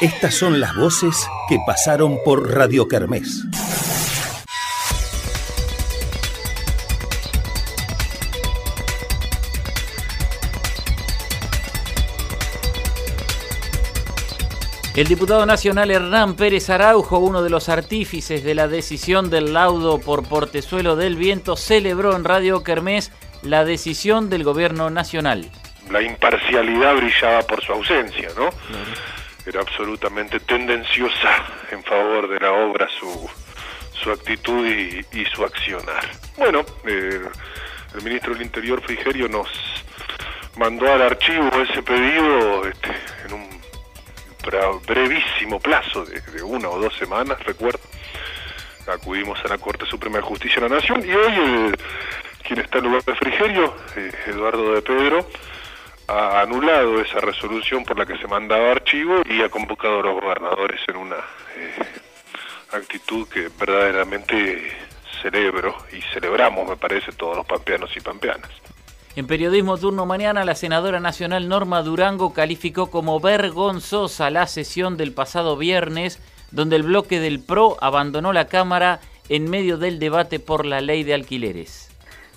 Estas son las voces que pasaron por Radio Kermés. El diputado nacional Hernán Pérez Araujo, uno de los artífices de la decisión del laudo por portezuelo del viento, celebró en Radio Kermés la decisión del gobierno nacional. La imparcialidad brillaba por su ausencia, ¿no? Era absolutamente tendenciosa en favor de la obra su, su actitud y, su accionar. Bueno, eh, el ministro del Interior, Frigerio, nos mandó al archivo ese pedido este, en un brevísimo plazo de, una o dos semanas, recuerdo, acudimos a la Corte Suprema de Justicia de la Nación y hoy quien está en lugar de Frigerio, eh, Eduardo de Pedro, ha anulado esa resolución por la que se mandaba archivo y ha convocado a los gobernadores en una eh, actitud que verdaderamente celebro y celebramos, me parece, todos los pampeanos y pampeanas. En Periodismo Turno Mañana, la senadora nacional Norma Durango calificó como vergonzosa la sesión del pasado viernes, donde el bloque del PRO abandonó la Cámara en medio del debate por la ley de alquileres.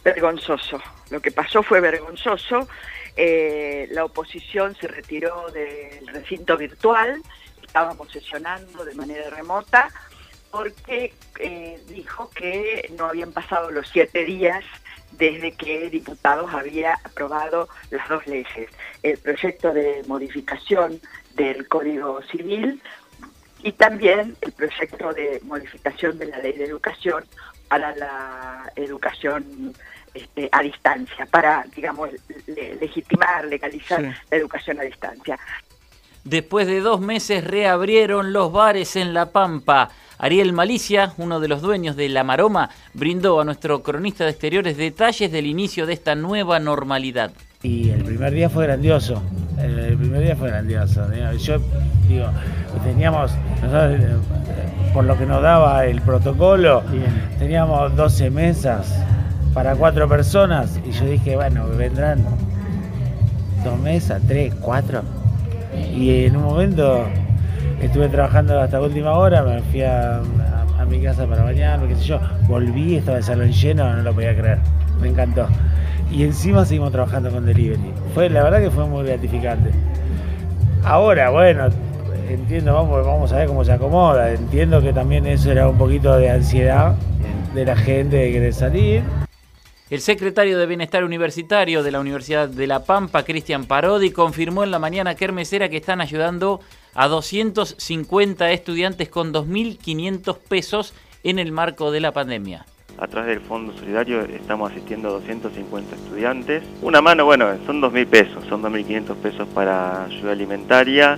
Vergonzoso. Lo que pasó fue vergonzoso. Eh, la oposición se retiró del recinto virtual, estábamos sesionando de manera remota, porque eh, dijo que no habían pasado los siete días desde que diputados había aprobado las dos leyes, el proyecto de modificación del Código Civil y también el proyecto de modificación de la ley de educación para la educación este, a distancia, para, digamos, legitimar, legalizar la educación a distancia. Después de dos meses reabrieron los bares en La Pampa. Ariel Malicia, uno de los dueños de La Maroma, brindó a nuestro cronista de exteriores detalles del inicio de esta nueva normalidad. Y el primer día fue grandioso, el primer día fue grandioso. Yo digo, teníamos, nosotros, eh, por lo que nos daba el protocolo, teníamos 12 mesas para cuatro personas y yo dije, bueno, vendrán dos mesas, tres, cuatro. Y en un momento estuve trabajando hasta última hora, me fui a, mi casa para bañarme, qué sé yo, volví, estaba el salón lleno, no lo podía creer, me encantó. Y encima seguimos trabajando con delivery. Fue, la verdad que fue muy gratificante. Ahora, bueno, entiendo, vamos, vamos a ver cómo se acomoda. Entiendo que también eso era un poquito de ansiedad de la gente de querer salir. El secretario de Bienestar Universitario de la Universidad de La Pampa, Cristian Parodi, confirmó en la mañana kermesera que están ayudando a 250 estudiantes con 2.500 pesos en el marco de la pandemia. A través del Fondo Solidario estamos asistiendo a 250 estudiantes. Una mano, bueno, son 2.000 pesos, son 2.500 pesos para ayuda alimentaria,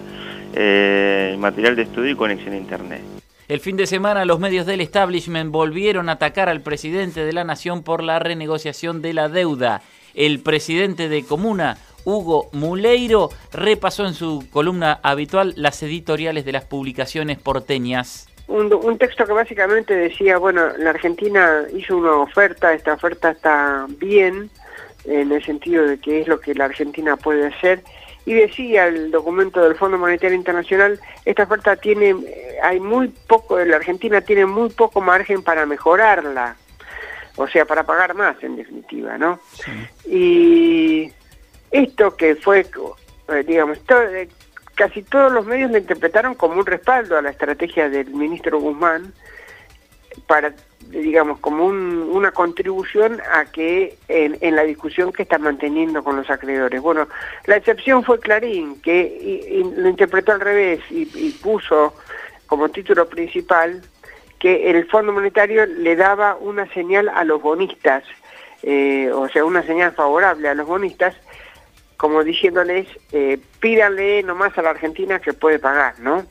eh, material de estudio y conexión a Internet. El fin de semana los medios del establishment volvieron a atacar al presidente de la nación por la renegociación de la deuda. El presidente de Comuna, Hugo Muleiro, repasó en su columna habitual las editoriales de las publicaciones porteñas. Un, texto que básicamente decía, bueno, la Argentina hizo una oferta, esta oferta está bien, en el sentido de que es lo que la Argentina puede hacer, y decía el documento del Fondo Monetario Internacional, esta oferta tiene, hay muy poco, la Argentina tiene muy poco margen para mejorarla, o sea, para pagar más en definitiva, ¿no? Y esto que fue, eh, digamos, eh, casi todos los medios lo interpretaron como un respaldo a la estrategia del ministro Guzmán para, digamos, como una contribución a que en, la discusión que está manteniendo con los acreedores. Bueno, la excepción fue Clarín, que lo interpretó al revés y, puso como título principal que el Fondo Monetario le daba una señal a los bonistas, eh, o sea, una señal favorable a los bonistas, como diciéndoles, eh, pídanle nomás a la Argentina que puede pagar, ¿no?